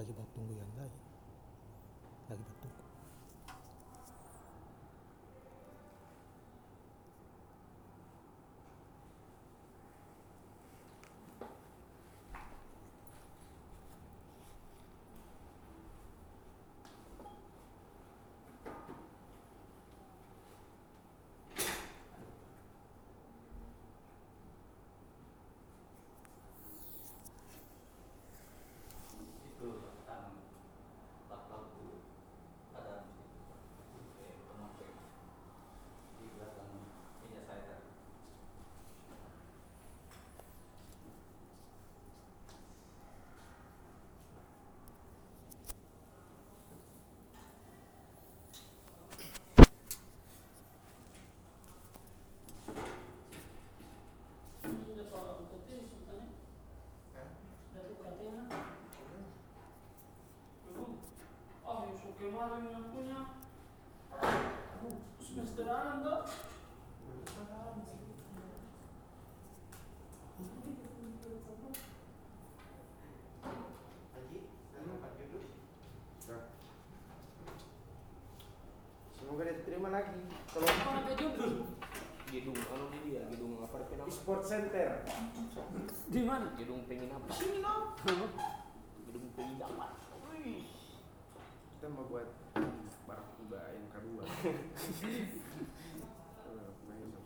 lagi tunggu yang lain lagi tunggu eu sou queimado a minha cunha. Semester anda. Semoga diterima lagi. Kalau Mana ke jumpa? gedung anu di dia gedung apa itu nama Sport Center. Di mana? gedung penginapan Sini dong. gedung penginapan. Kita mau buat barakuda yang kedua.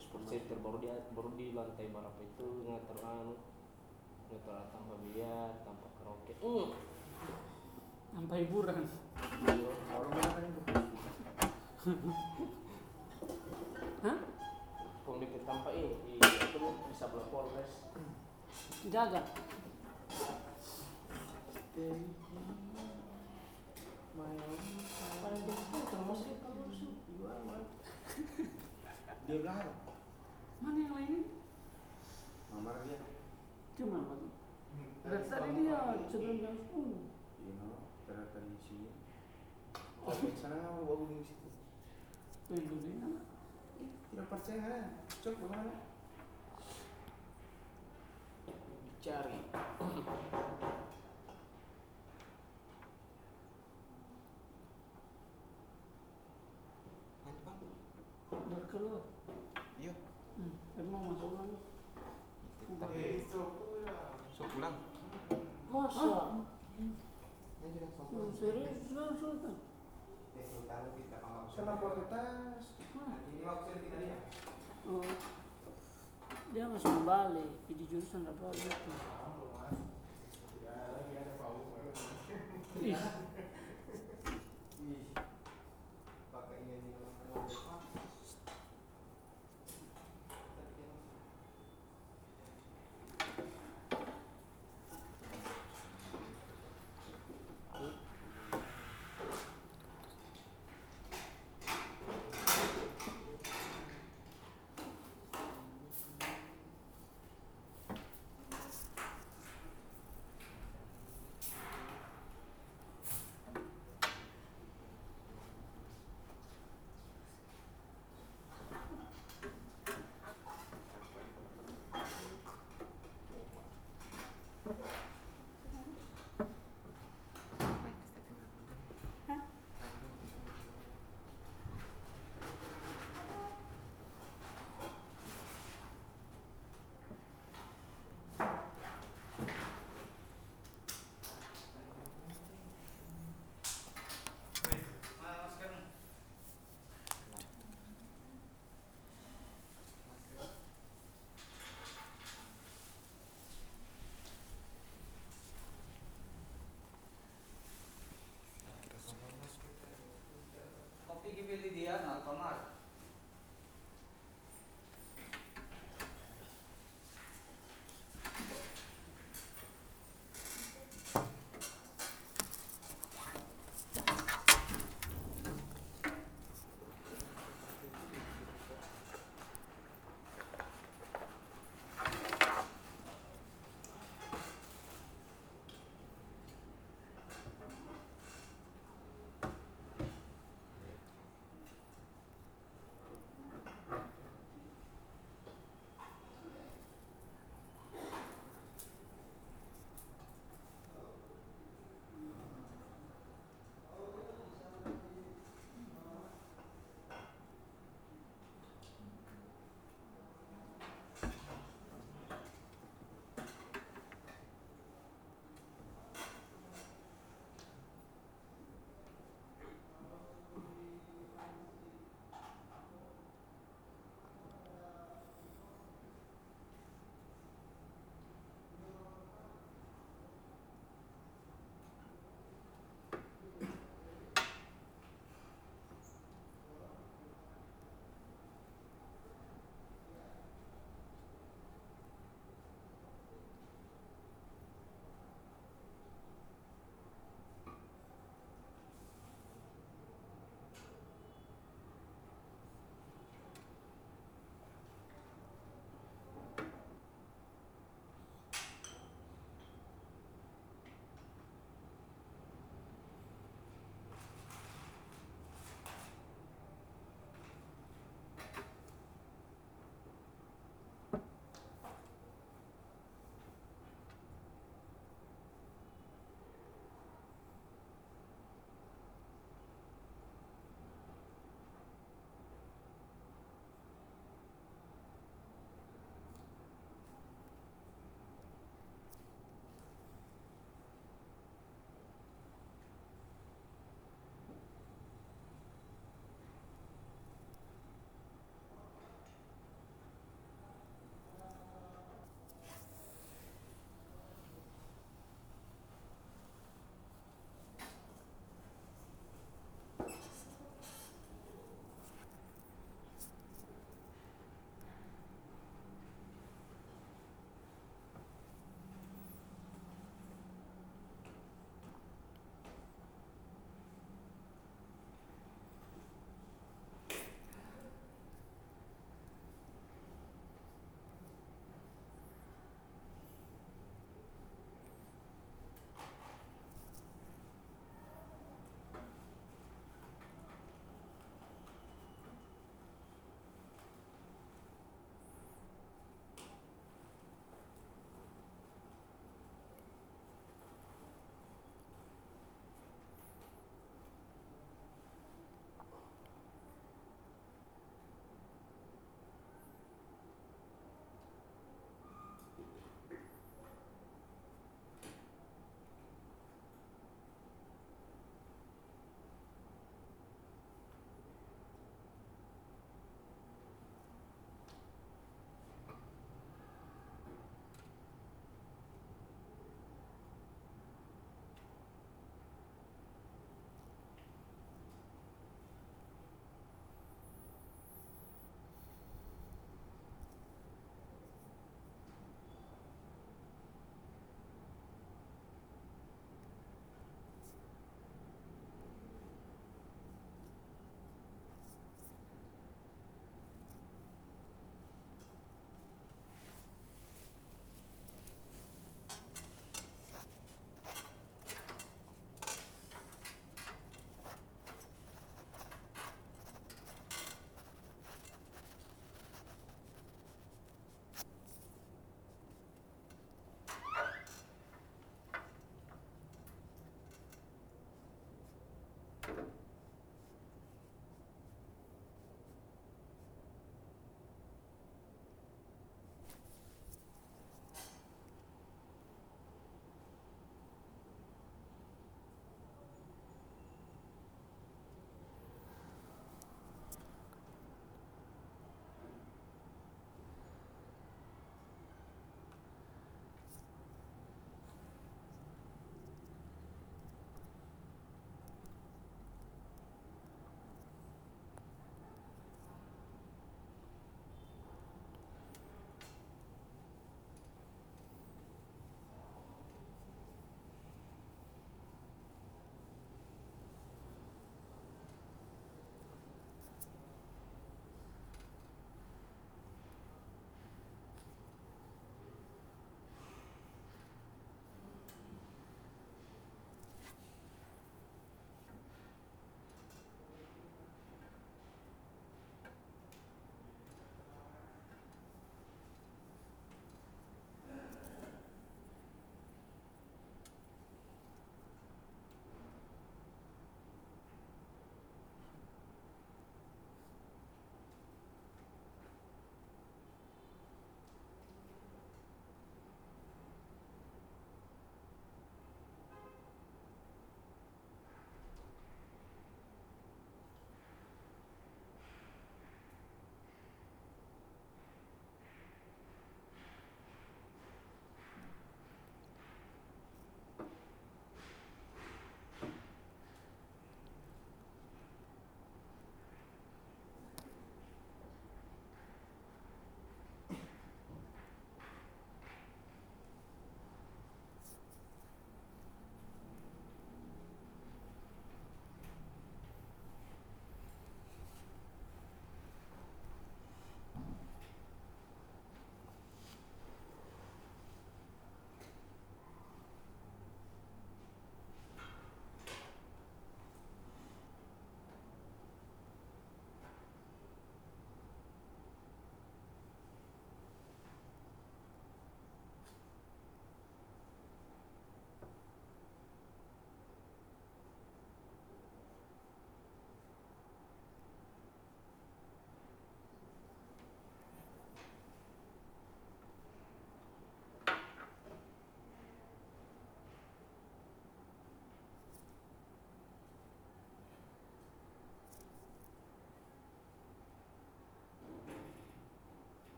sport center baru dia baru di lantai berapa itu ngatur anu ngatur tanpa biliar tanpa karaoke uh. Tanpa hiburan. Orang mana kan itu? Hah? Kung di tanpa ini di itu di sebelah Polres Jaga. Terus Dia belakang. Mana yang lain? Mamar dia. Cuma apa? Dari tadi dia sebelum jam 10. You know, ternyata di sini. Tapi sana nggak mau bawa di situ. Mana? Tidak percaya kan? Cok bagaimana? cari 그러. Yun. Hmm. Nagmamasok lang. Eh, so kulang. Masa. Ah. Serius, sudah. Kenapa kita? Dia masih kembali di jurusan apa gitu. Ih. Dipilih dia, nah,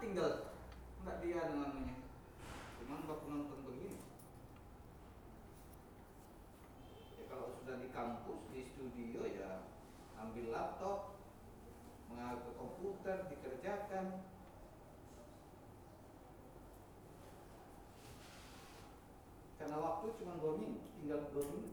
Tinggal nggak dia namanya cuman waktu nonton begini. Ya kalau sudah di kampus di studio ya ambil laptop mengarah ke komputer dikerjakan. Karena waktu cuma dua minggu tinggal dua minggu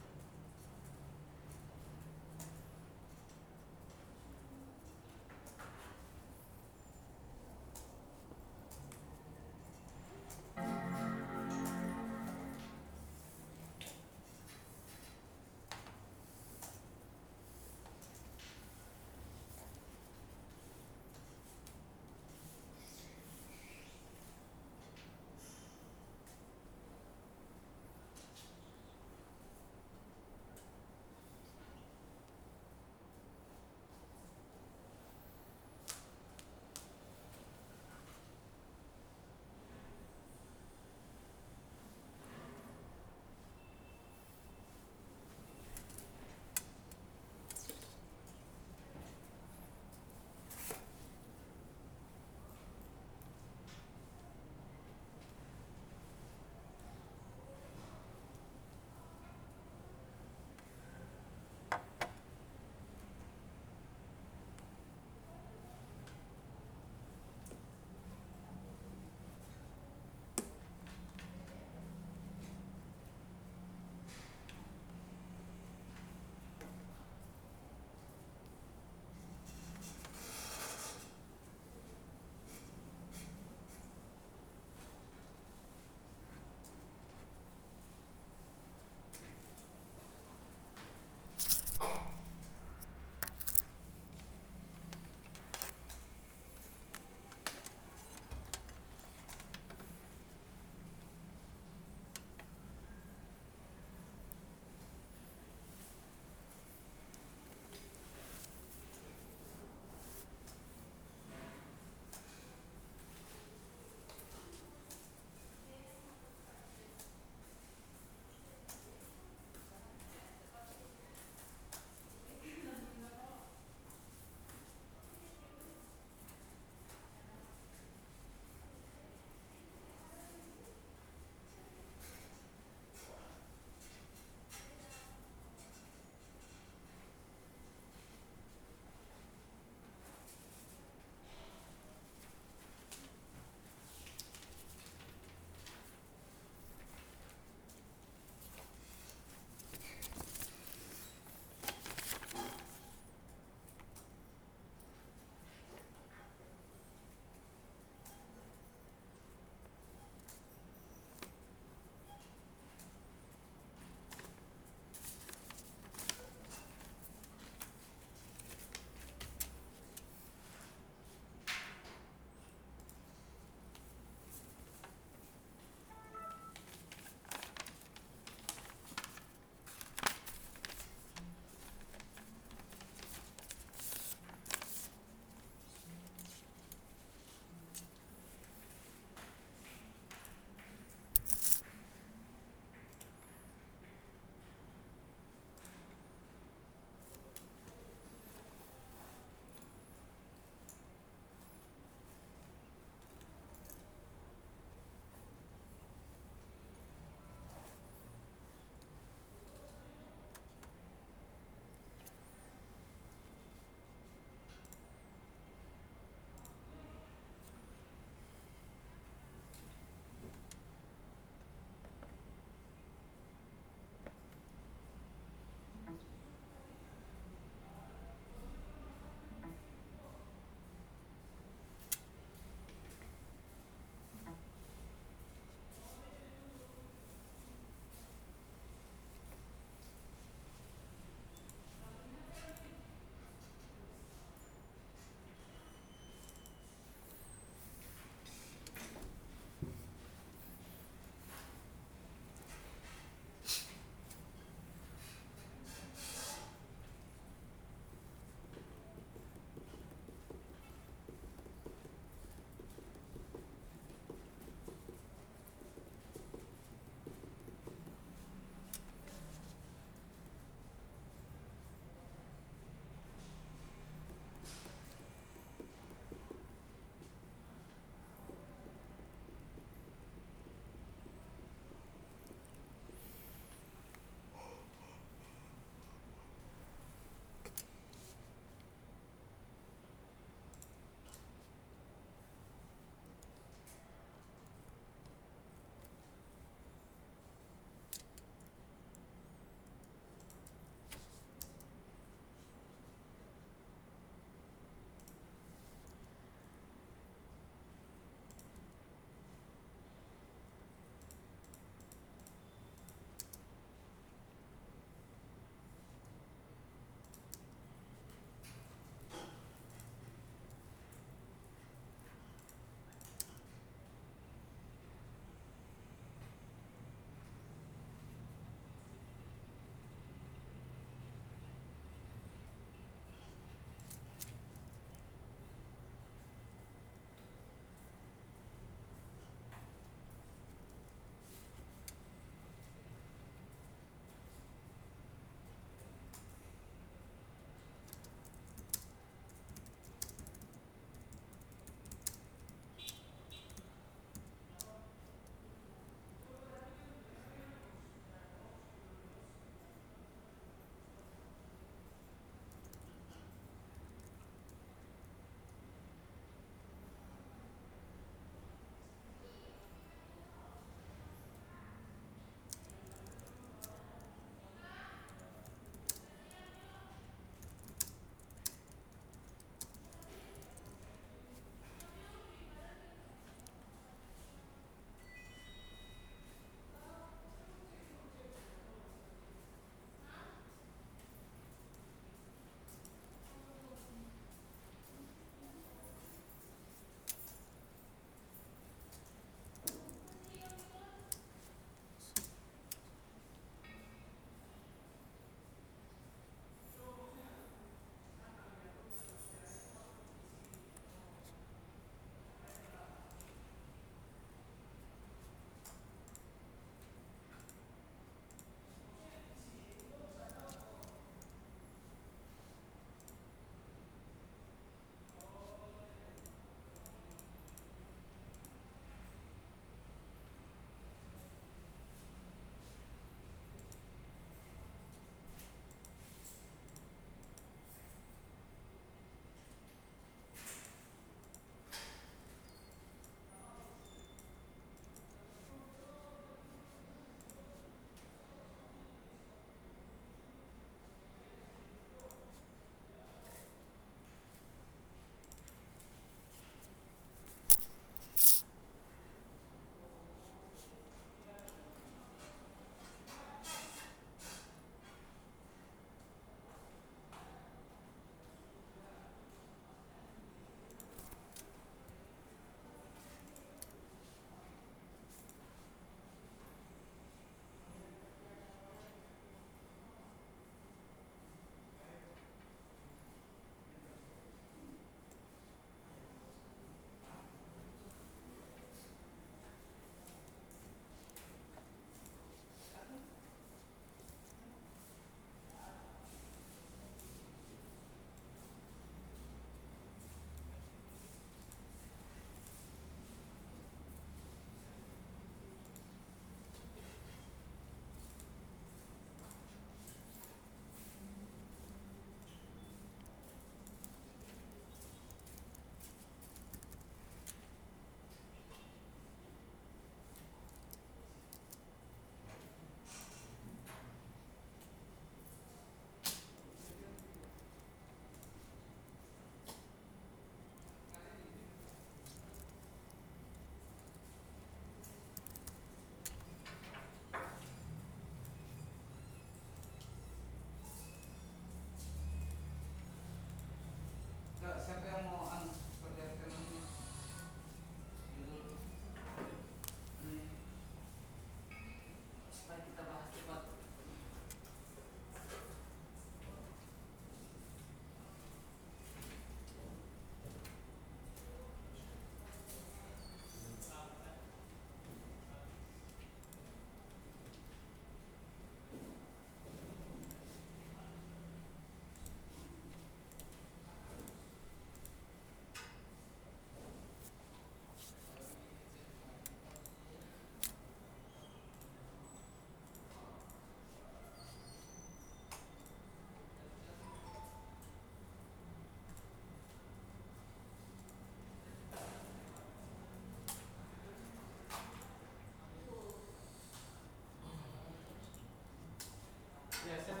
se hace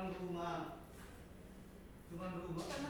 cuman rumah. Cuman rumah kan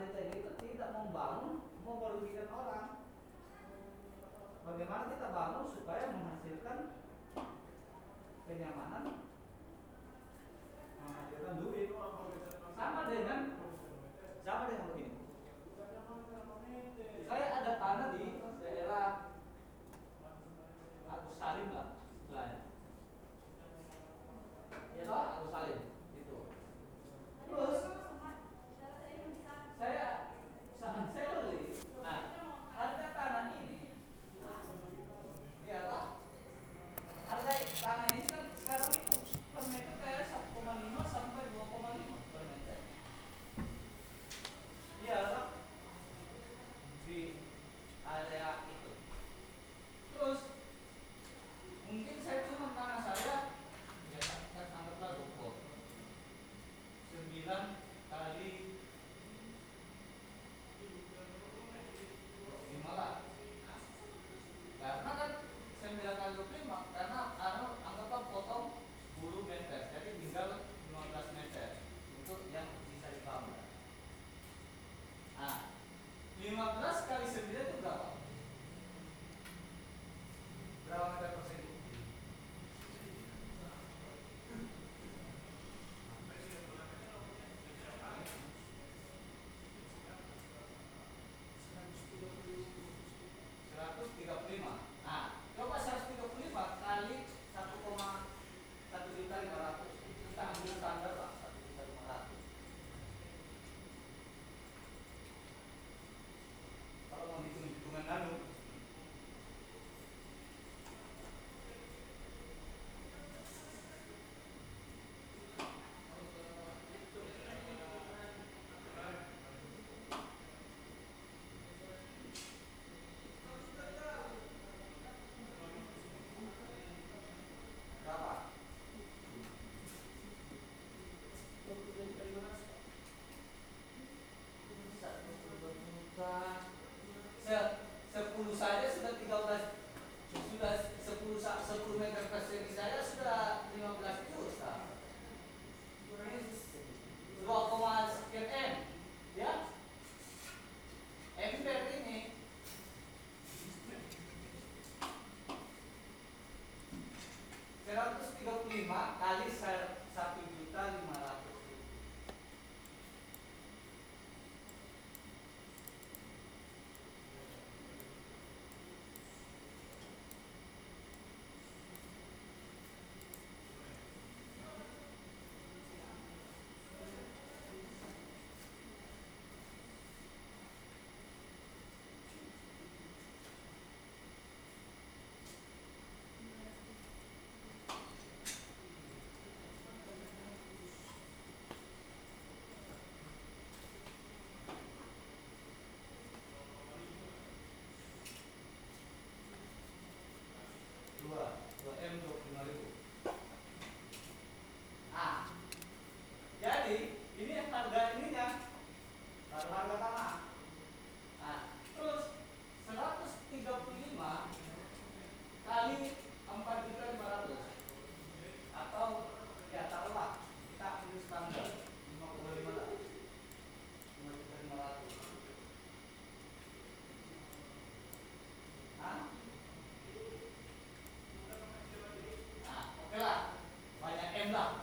kita itu tidak membangun mau orang. Bagaimana kita bangun supaya menghasilkan kenyamanan? 된다.